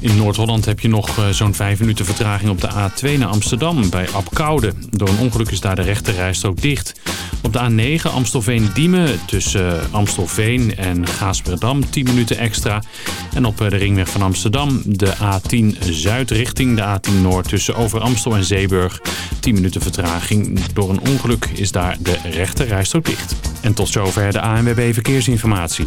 In Noord-Holland heb je nog eh, zo'n 5 minuten vertraging op de A2 naar Amsterdam bij Apkoude. Door een ongeluk is daar de rechte rijstrook dicht. Op de A9 Amstelveen-Diemen tussen Amstelveen en Gaasperdam 10 minuten extra. En op eh, de ringweg van Amsterdam de A10 Zuid richting de A10 Noord tussen Over Amstel en Zeeburg. 10 minuten vertraging. Door een ongeluk is daar de rechte rijstrook dicht. En tot zover de ANWB Verkeersinformatie.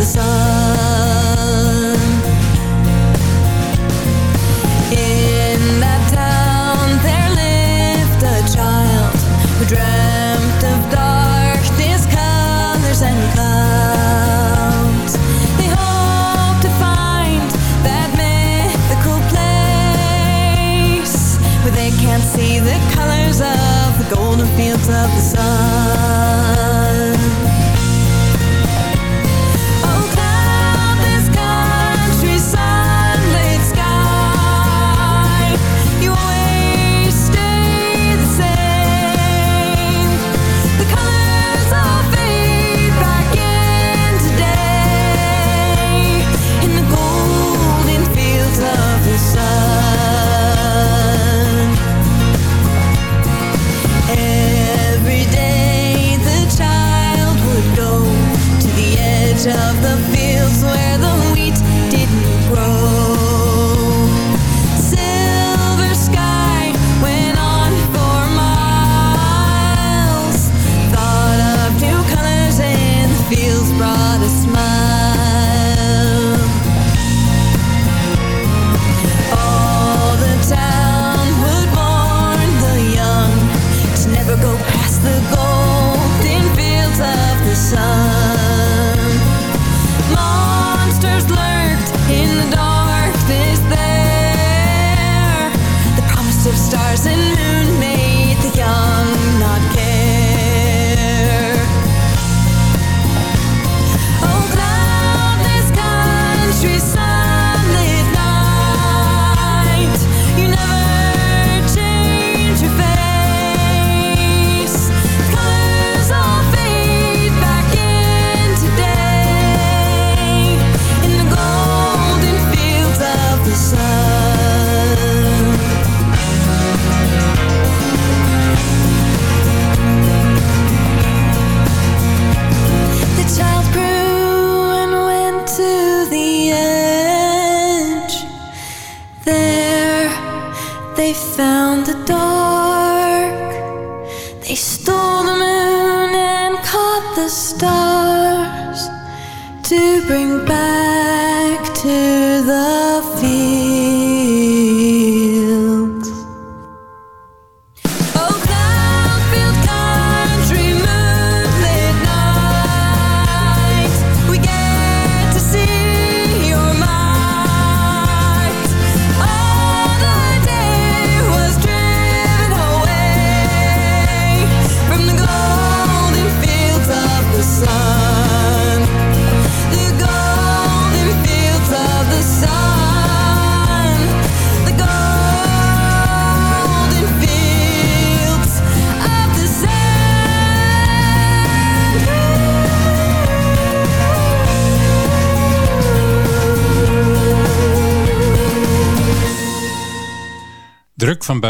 The sun.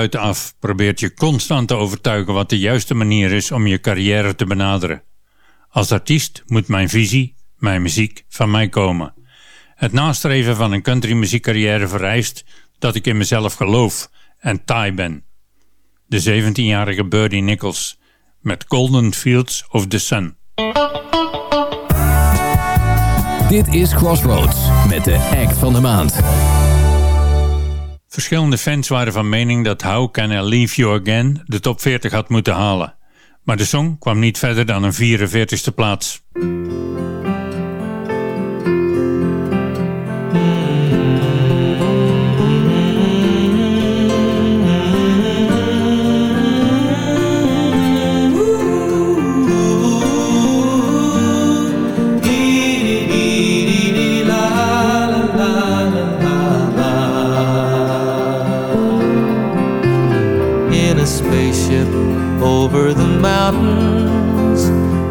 Buitenaf probeert je constant te overtuigen wat de juiste manier is om je carrière te benaderen. Als artiest moet mijn visie, mijn muziek, van mij komen. Het nastreven van een countrymuziekcarrière vereist dat ik in mezelf geloof en taai ben. De 17-jarige Birdie Nichols met Golden Fields of the Sun. Dit is Crossroads met de act van de maand. Verschillende fans waren van mening dat How Can I Leave You Again de top 40 had moeten halen. Maar de song kwam niet verder dan een 44ste plaats.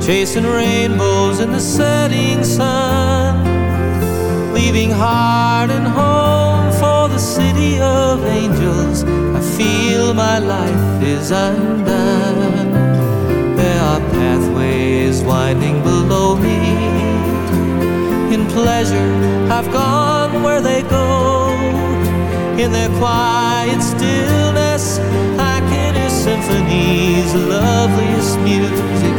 Chasing rainbows in the setting sun, leaving heart and home for the city of angels. I feel my life is undone. There are pathways winding below me. In pleasure, I've gone where they go. In their quiet stillness, I can hear symphonies, loveliest music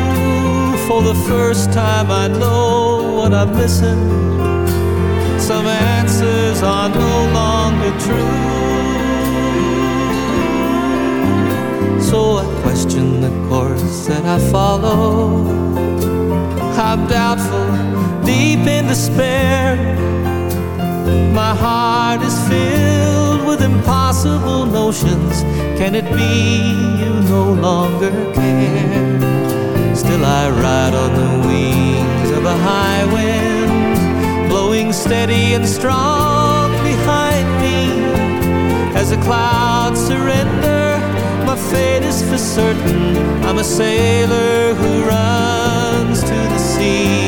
For the first time I know what I'm missing Some answers are no longer true So I question the course that I follow I'm doubtful, deep in despair my heart is filled with impossible notions. Can it be you no longer care? Still, I ride on the wings of a high wind, blowing steady and strong behind me. As the clouds surrender, my fate is for certain. I'm a sailor who runs to the sea.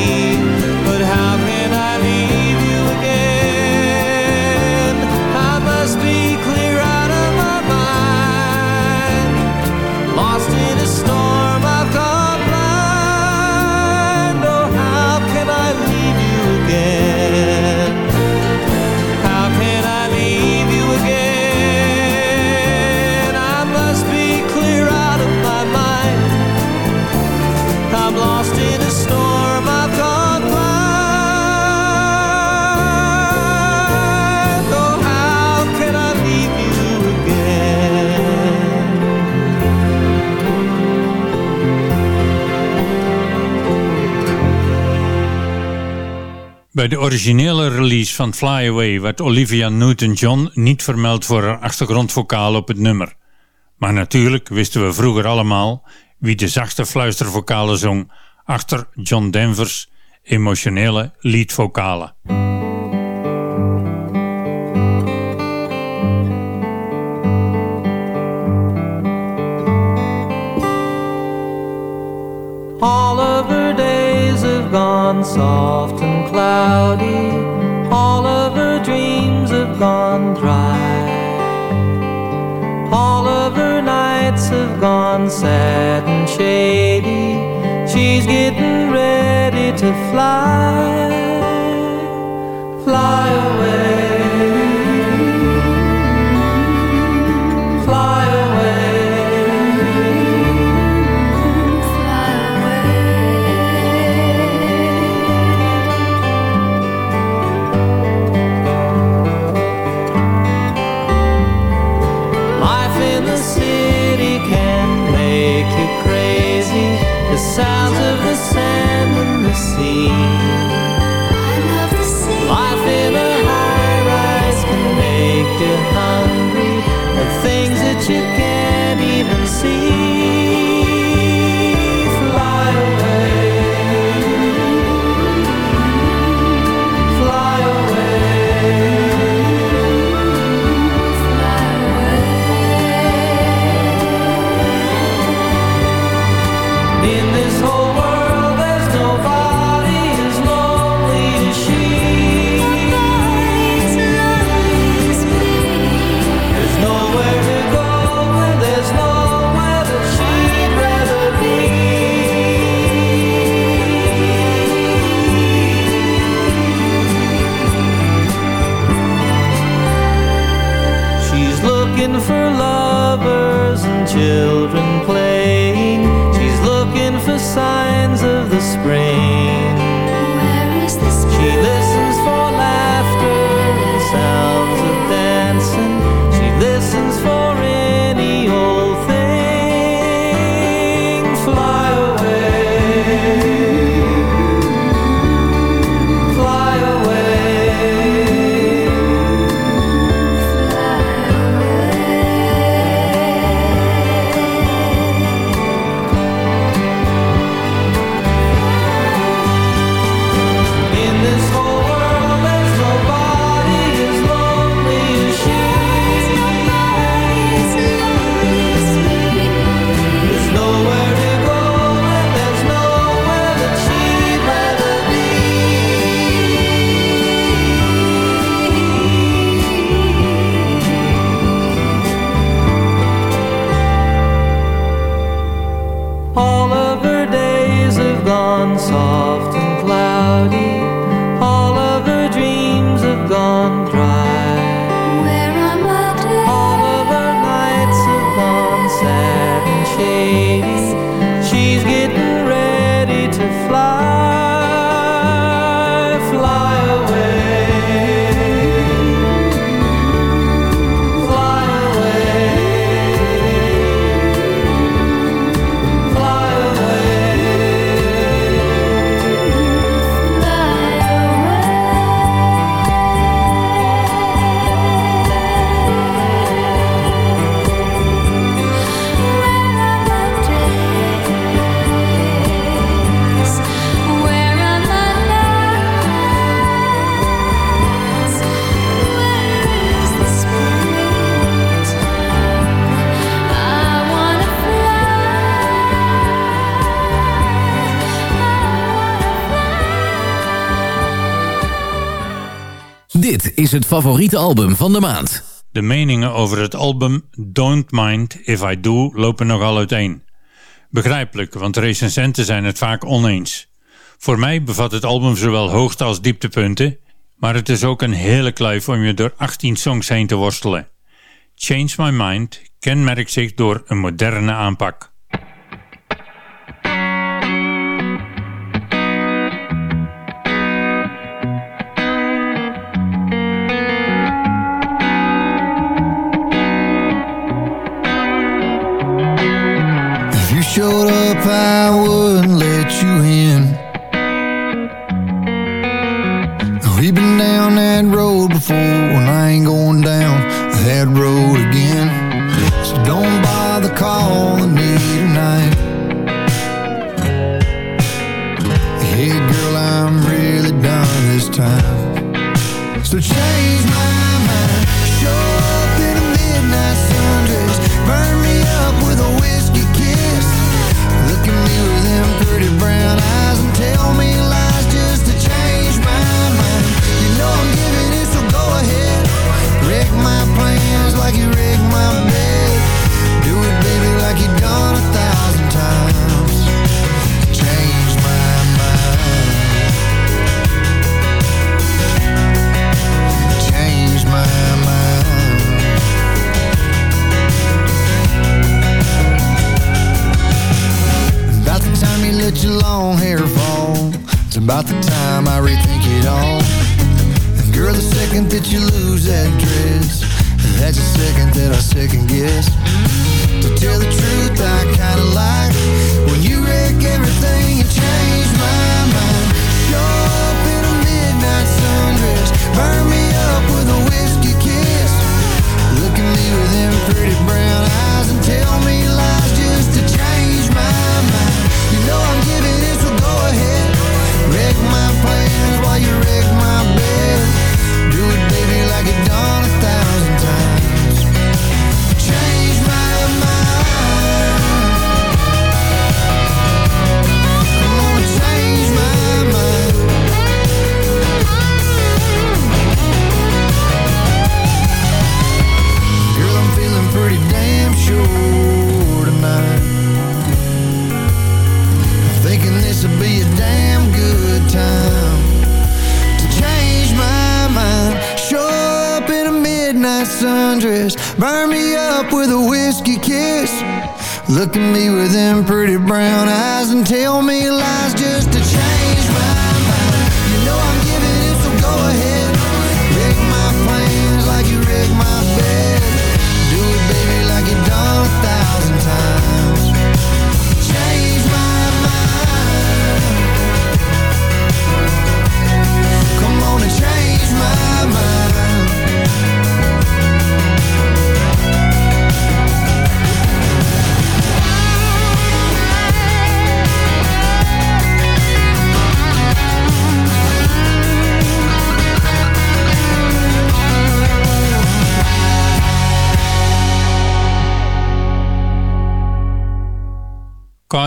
Bij de originele release van Fly Away werd Olivia Newton-John niet vermeld voor haar achtergrondvocaal op het nummer. Maar natuurlijk wisten we vroeger allemaal wie de zachte fluistervocalen zong achter John Denver's emotionele leadvocalen. All of her days have gone soft cloudy. All of her dreams have gone dry. All of her nights have gone sad and shady. She's getting ready to fly, fly away. Het favoriete album van de maand. De meningen over het album Don't Mind If I Do lopen nogal uiteen. Begrijpelijk, want recensenten zijn het vaak oneens. Voor mij bevat het album zowel hoogte- als dieptepunten, maar het is ook een hele kluif om je door 18 songs heen te worstelen. Change My Mind kenmerkt zich door een moderne aanpak. Up, I wouldn't let you in. We've been down that road before, and I ain't going down that road again. So don't bother calling me tonight. Hey, girl, I'm really done this time. So change let your long hair fall. It's about the time I rethink it all. And girl, the second that you lose that dress That's the second that I second guess. To tell the truth, I kinda like When you wreck everything and change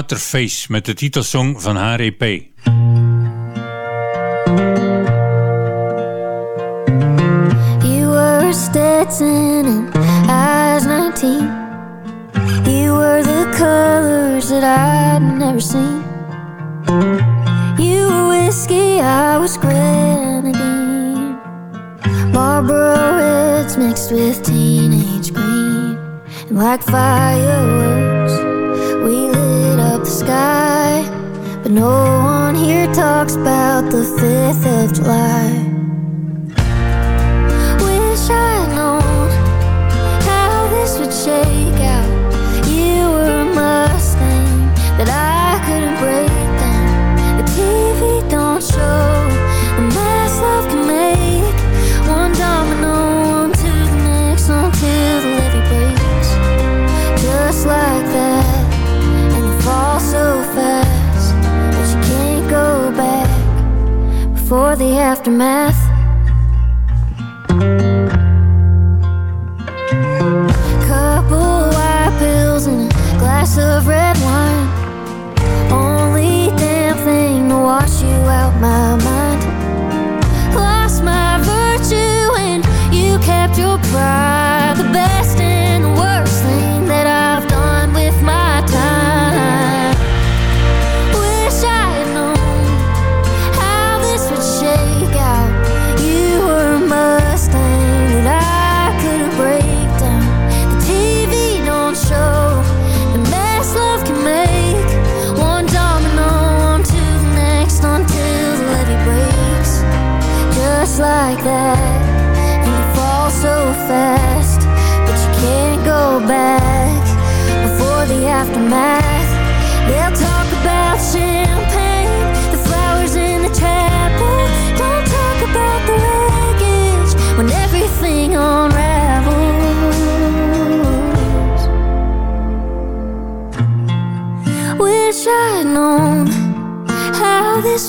Outer met de titelsong van haar EP. You were Stetson and I was 19 You were the colors that I'd never seen. You were whiskey, I was grenadine. Marlboro Reds mixed with teenage green. And like fireworks sky But no one here talks about the 5th of July. aftermath.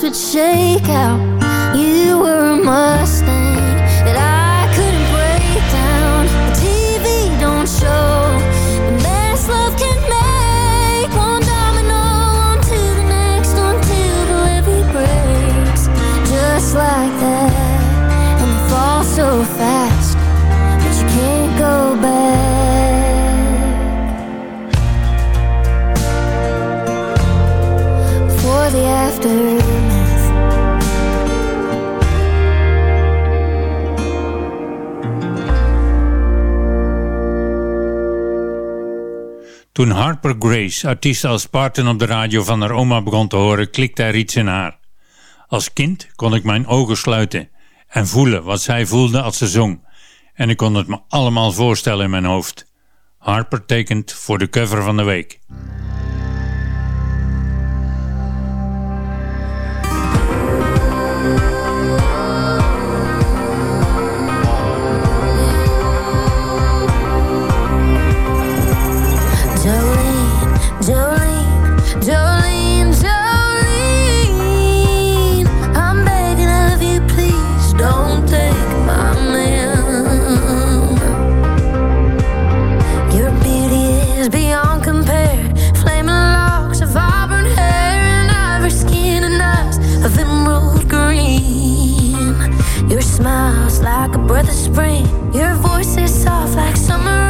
should shake out. Toen Harper Grace artiest als Spartan op de radio van haar oma begon te horen, klikte er iets in haar. Als kind kon ik mijn ogen sluiten en voelen wat zij voelde als ze zong. En ik kon het me allemaal voorstellen in mijn hoofd. Harper tekent voor de cover van de week. smiles like a breath of spring. Your voice is soft like summer.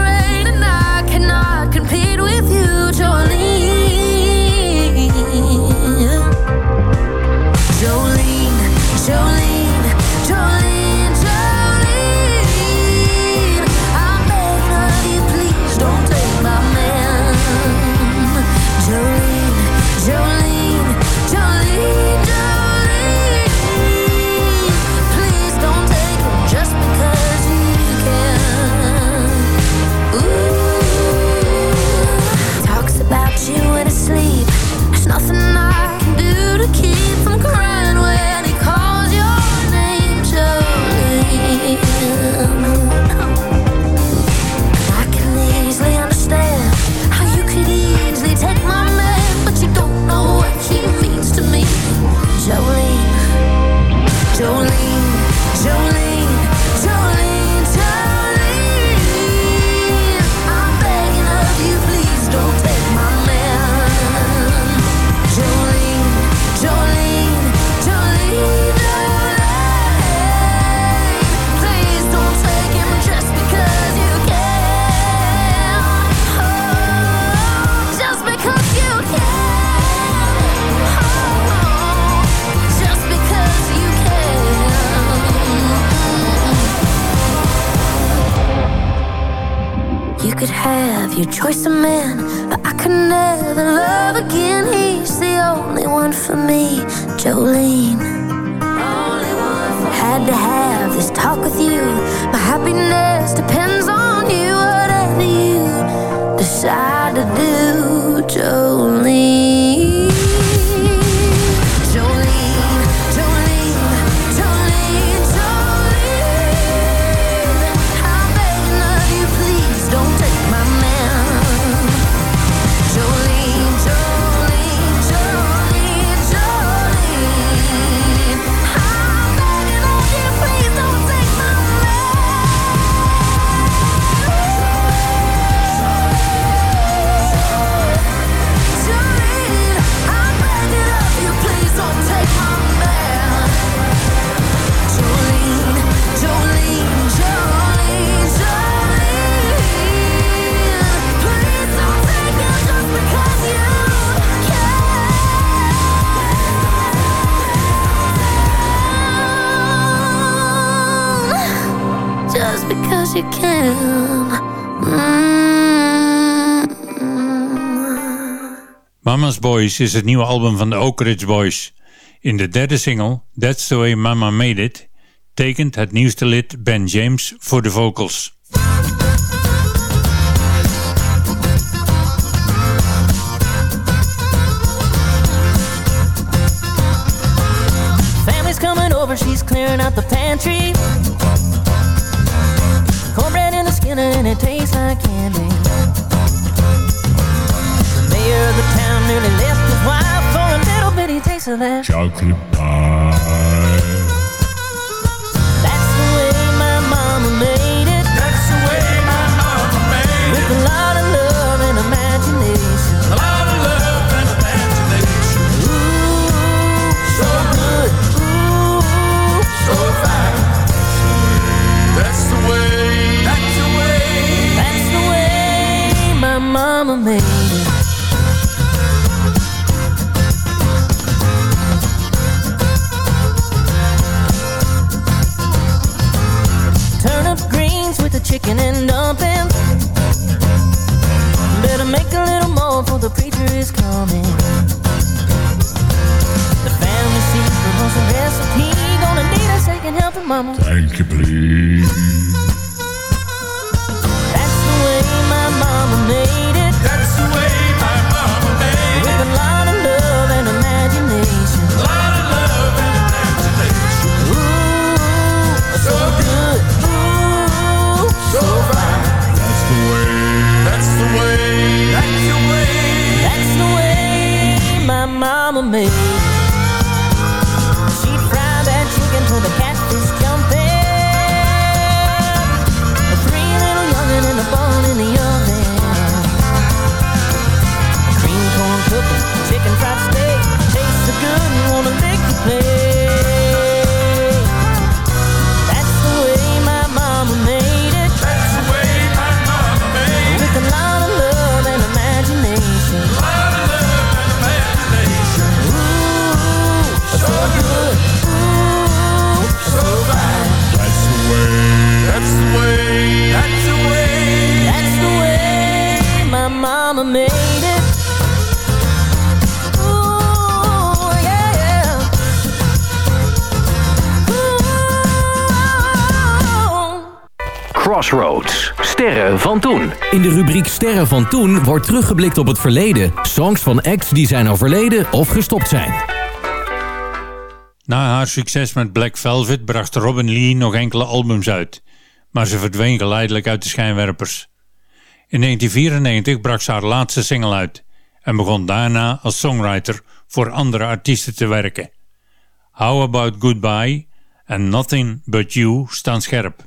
Is het nieuwe album van de Oak Ridge Boys. In de derde single, That's the Way Mama Made It, tekent het nieuwste lid Ben James voor de vocals. Family's coming over, she's clearing out slash chocolate pie. That's the way my mama made it. That's the way my mama made it. With a lot of love and imagination. A lot of love and imagination. Ooh, so good. Ooh, so fine. That's the way. That's the way. That's the way my mama made it. van toen wordt teruggeblikt op het verleden. Songs van acts die zijn overleden of gestopt zijn. Na haar succes met Black Velvet bracht Robin Lee nog enkele albums uit. Maar ze verdween geleidelijk uit de schijnwerpers. In 1994 bracht ze haar laatste single uit. En begon daarna als songwriter voor andere artiesten te werken. How About Goodbye en Nothing But You staan scherp.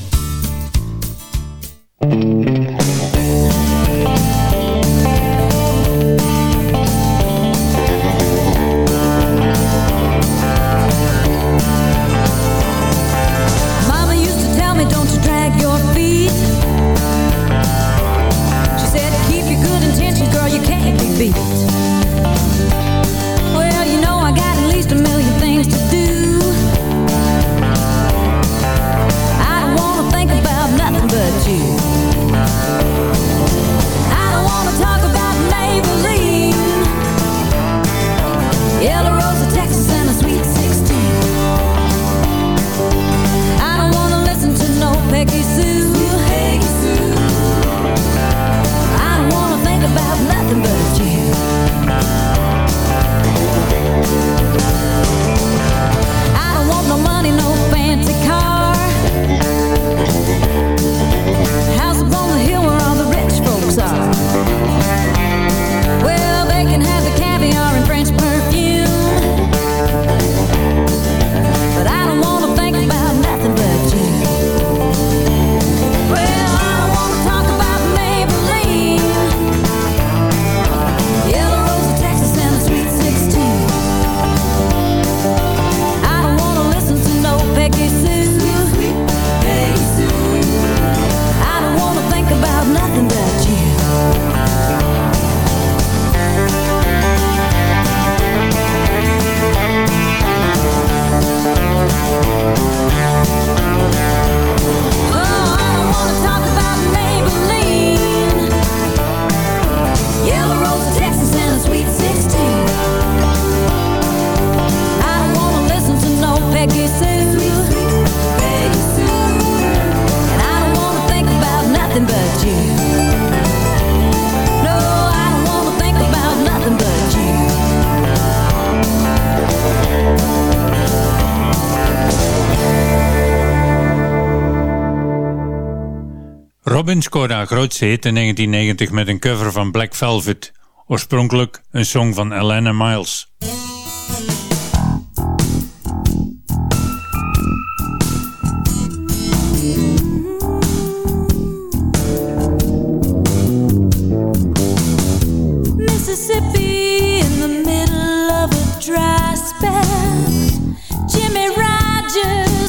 Queen scoorde haar grootste hit in 1990 met een cover van Black Velvet, oorspronkelijk een song van Elena Miles.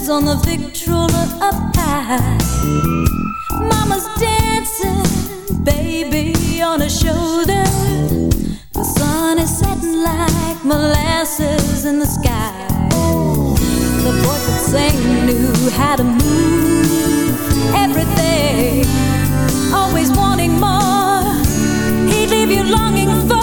on the Victrola up high. the sky. The boy could sing, knew how to move everything. Always wanting more, he'd leave you longing for.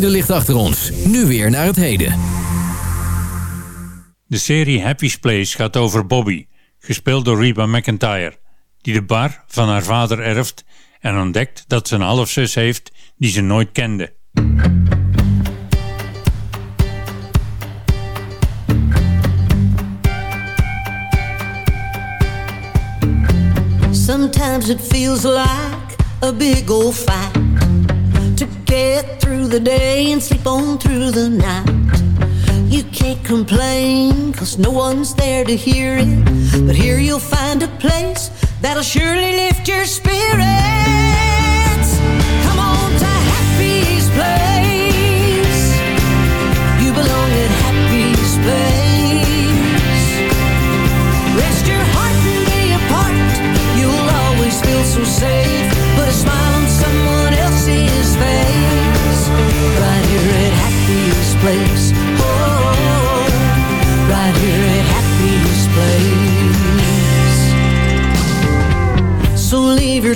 Verleden ligt achter ons. Nu weer naar het heden. De serie Happy's Place gaat over Bobby, gespeeld door Reba McIntyre, die de bar van haar vader erft en ontdekt dat ze een halfzus heeft die ze nooit kende. Sometimes it feels like a big old fight get through the day and sleep on through the night. You can't complain, cause no one's there to hear it. But here you'll find a place that'll surely lift your spirits.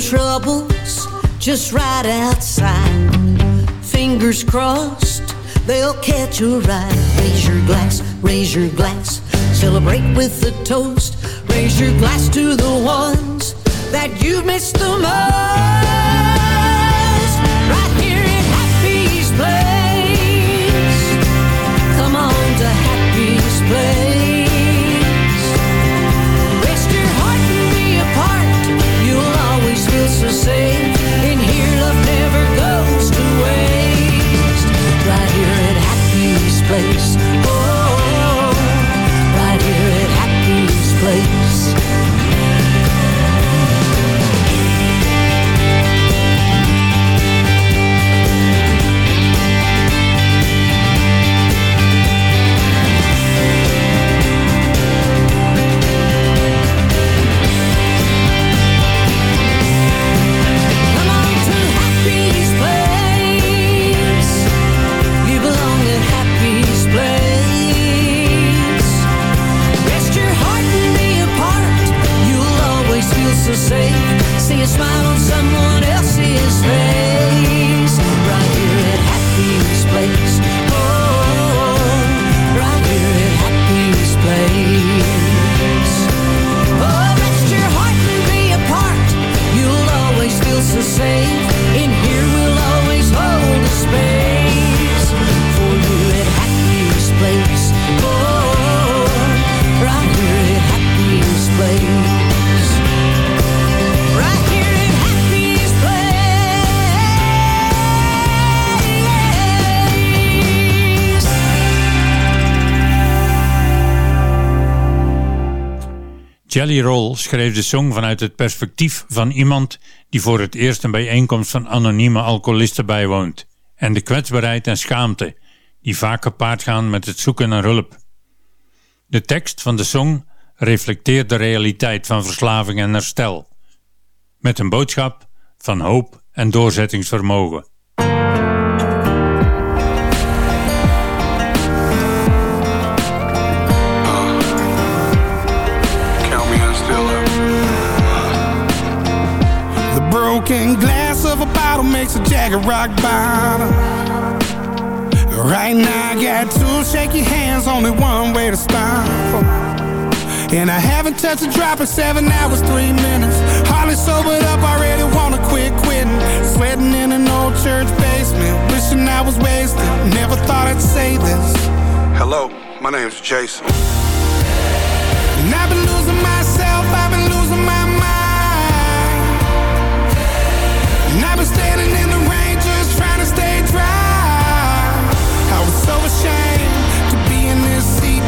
Troubles just right outside. Fingers crossed, they'll catch a ride. Raise your glass, raise your glass. Celebrate with a toast. Raise your glass to the ones that you've missed the most. Safe. See a smile on someone Jelly Roll schreef de song vanuit het perspectief van iemand die voor het eerst een bijeenkomst van anonieme alcoholisten bijwoont en de kwetsbaarheid en schaamte die vaak gepaard gaan met het zoeken naar hulp. De tekst van de song reflecteert de realiteit van verslaving en herstel, met een boodschap van hoop en doorzettingsvermogen. Broken glass of a bottle makes a jagged rock bottom. Right now I got two shaky hands, only one way to stop. And I haven't touched a drop in seven hours, three minutes. Hardly sobered up, already wanna quit quitting. Sweating in an old church basement, wishing I was wasted. Never thought I'd say this. Hello, my name's Jason.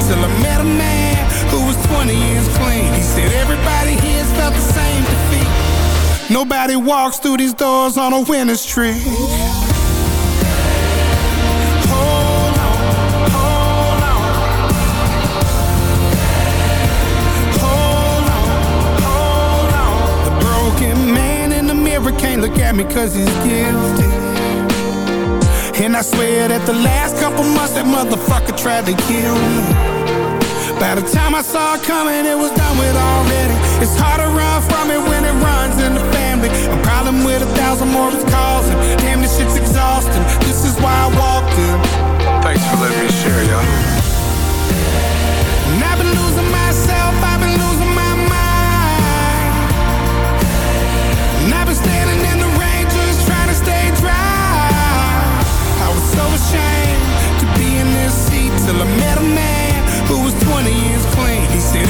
Till I met a man who was 20 years clean. He said everybody here's felt the same defeat. Nobody walks through these doors on a winning streak. Can't look at me cause he's guilty. And I swear that the last couple months that motherfucker tried to kill me. By the time I saw it coming, it was done with already. It's hard to run from it when it runs in the family. A problem with a thousand more is causing. Damn, this shit's exhausting. This is why I walked in. Thanks for letting me share, y'all. And I've been losing myself, I've been losing my mind. And I've been standing in the rain just trying to stay dry. I was so ashamed to be in this seat till I met a man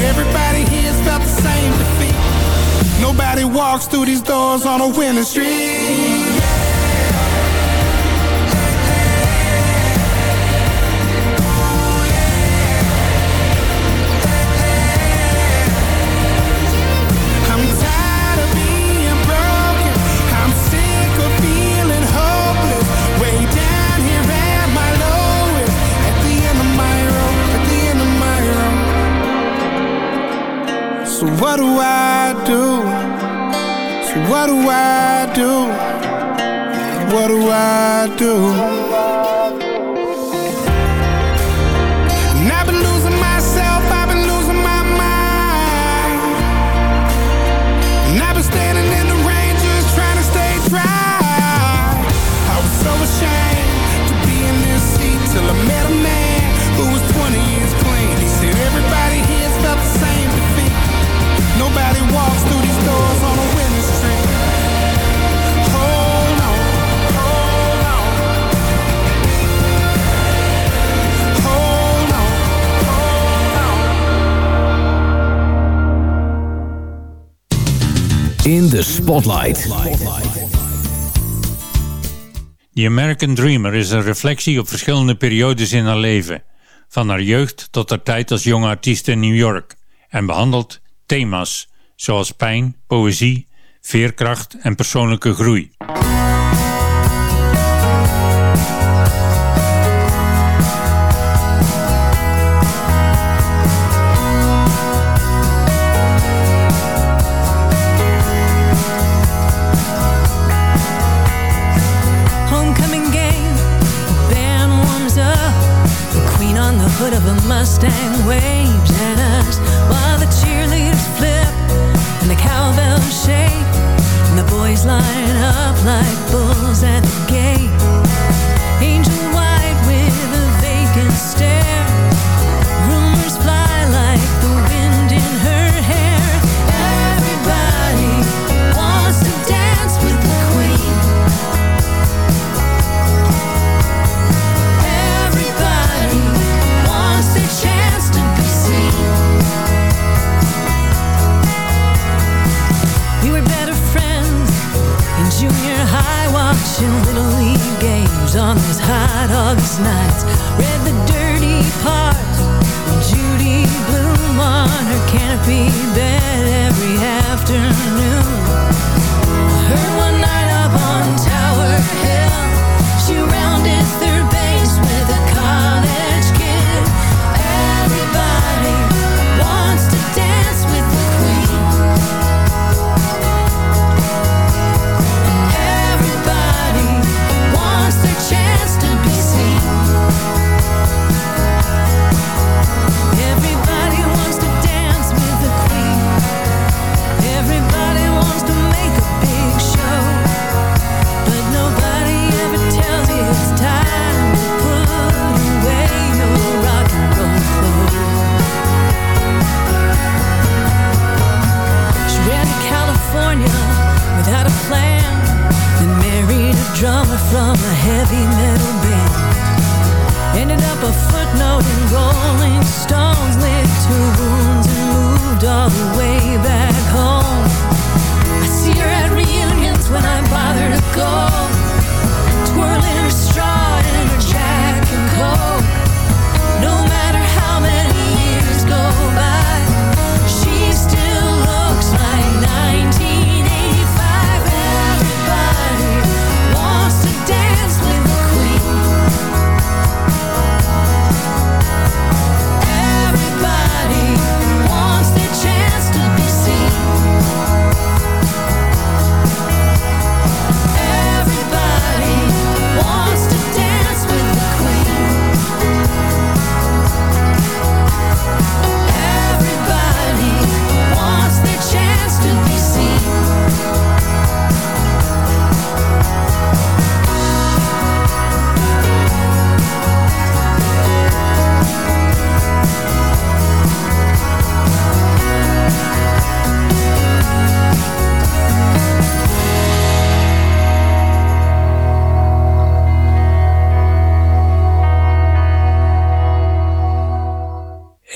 everybody felt the same defeat. Nobody walks through these doors on a winning streak. So what do I do? So what do I do? What do I do? In de Spotlight. The American Dreamer is een reflectie op verschillende periodes in haar leven. Van haar jeugd tot haar tijd als jonge artiest in New York. En behandelt thema's zoals pijn, poëzie, veerkracht en persoonlijke groei. Mustang waves at us while the cheerleaders flip and the cowbells shake. And the boys line up like bulls August nights. Read the dirty parts Judy Blume on her canopy bed every afternoon.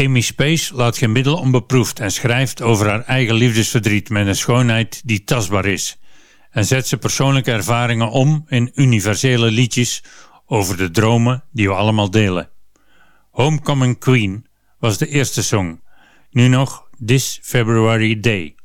Amy Space laat geen middel onbeproefd en schrijft over haar eigen liefdesverdriet met een schoonheid die tastbaar is. En zet ze persoonlijke ervaringen om in universele liedjes over de dromen die we allemaal delen. Homecoming Queen was de eerste song, nu nog This February Day.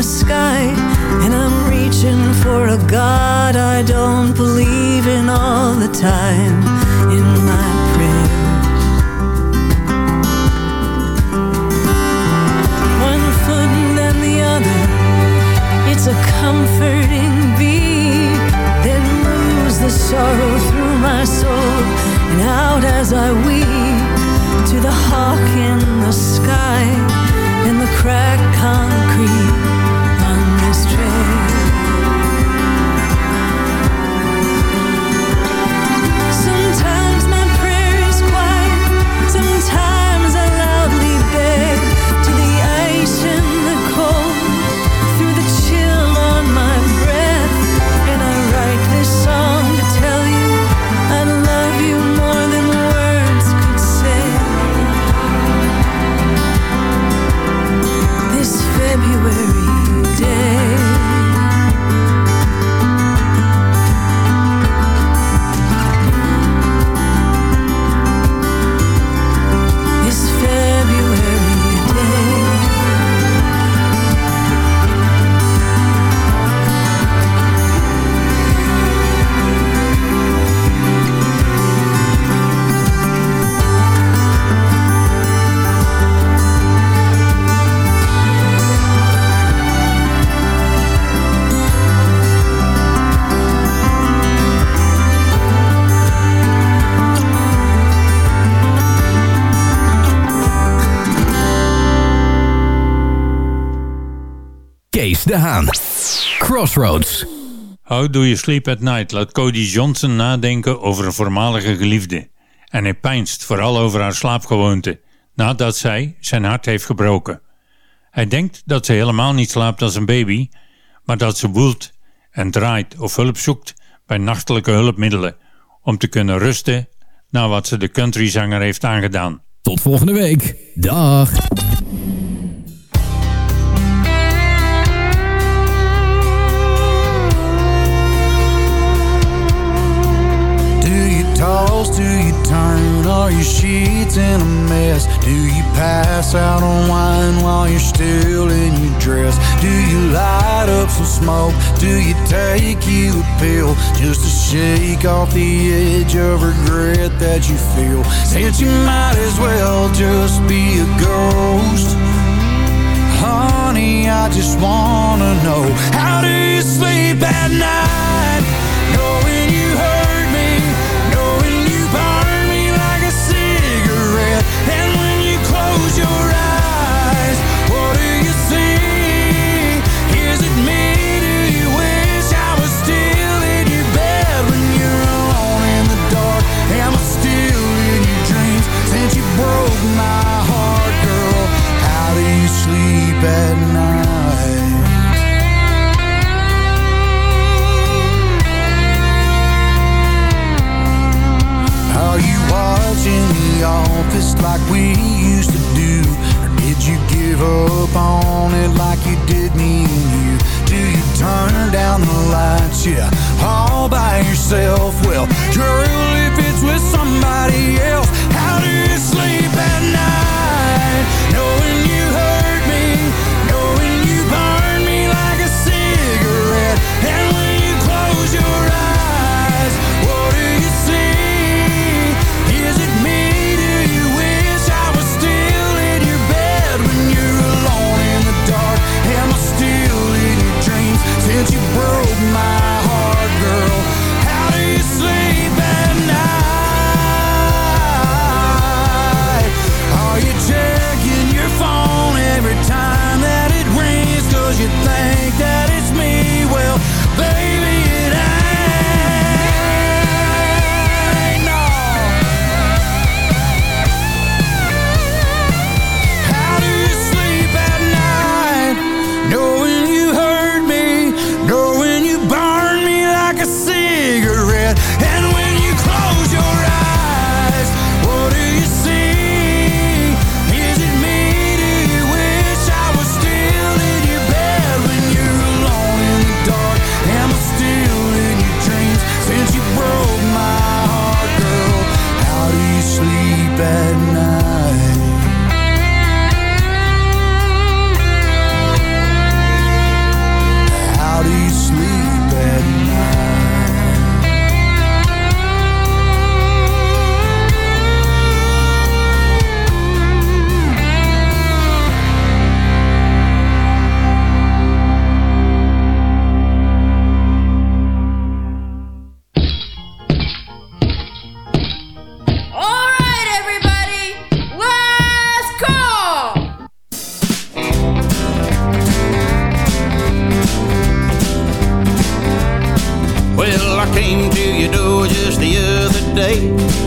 the sky And I'm reaching for a God I don't believe in all the time In my prayers. One foot and then the other It's a comforting beat That moves the sorrow through my soul And out as I weep To the hawk in the sky and the cracked concrete. De Haan. Crossroads. How Do You Sleep at Night laat Cody Johnson nadenken over een voormalige geliefde. En hij pijnst vooral over haar slaapgewoonte, nadat zij zijn hart heeft gebroken. Hij denkt dat ze helemaal niet slaapt als een baby, maar dat ze woelt en draait of hulp zoekt bij nachtelijke hulpmiddelen, om te kunnen rusten na wat ze de countryzanger heeft aangedaan. Tot volgende week. Dag. Do you turn, are your sheets in a mess? Do you pass out on wine while you're still in your dress? Do you light up some smoke? Do you take you a pill just to shake off the edge of regret that you feel? Since you might as well just be a ghost. Honey, I just wanna know How do you sleep at night? Watching The Office like we used to do? Or did you give up on it like you did me and you? Do you turn down the lights, yeah, all by yourself? Well, girl, if it's with somebody else, how do you sleep at night?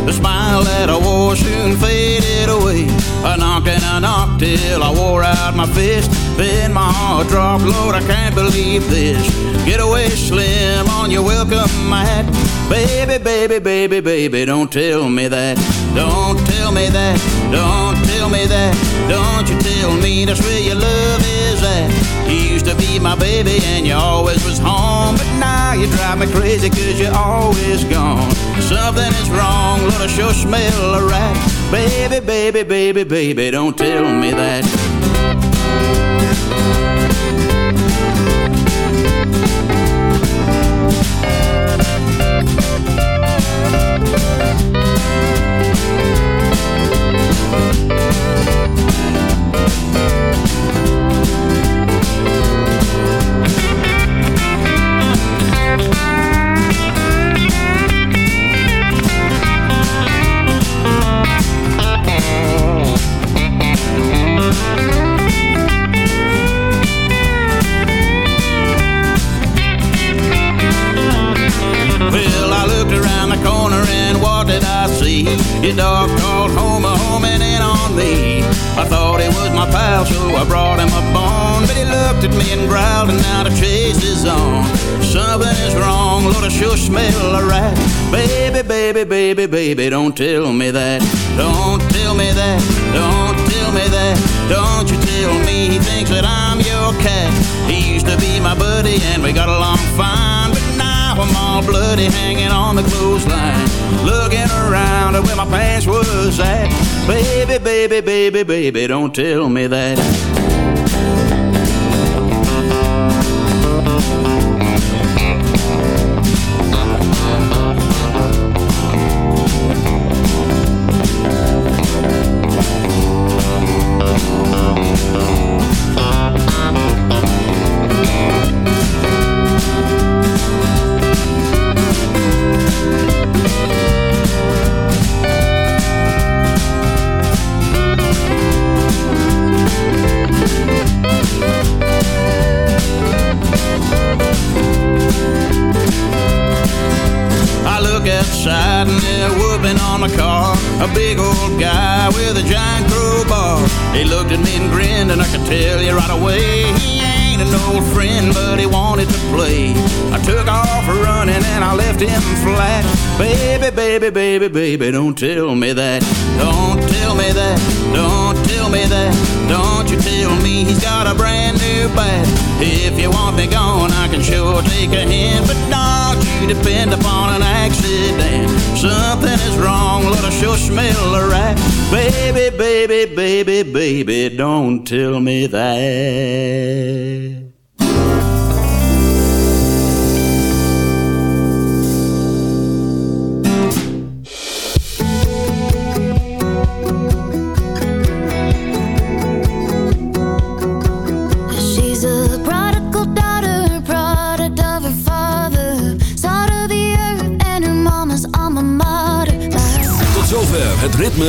The smile that I wore soon faded away. I knocked and I knocked till I wore out my fist. Then my heart dropped, Lord, I can't believe this. Get away slim on your welcome mat. Baby, baby, baby, baby, don't tell me that. Don't tell me that. Don't tell me that. Don't you tell me that's where your love is You used to be my baby and you always was home. But now you drive me crazy cause you're always gone. Something is wrong, Lord, I sure smell a rat. Baby, baby, baby, baby, don't tell me that. baby, baby, baby, don't tell me that. Don't tell me that. Don't tell me that. Don't you tell me he thinks that I'm your cat. He used to be my buddy and we got along fine, but now I'm all bloody hanging on the clothesline. Looking around at where my pants was at. Baby, baby, baby, baby, don't tell me that.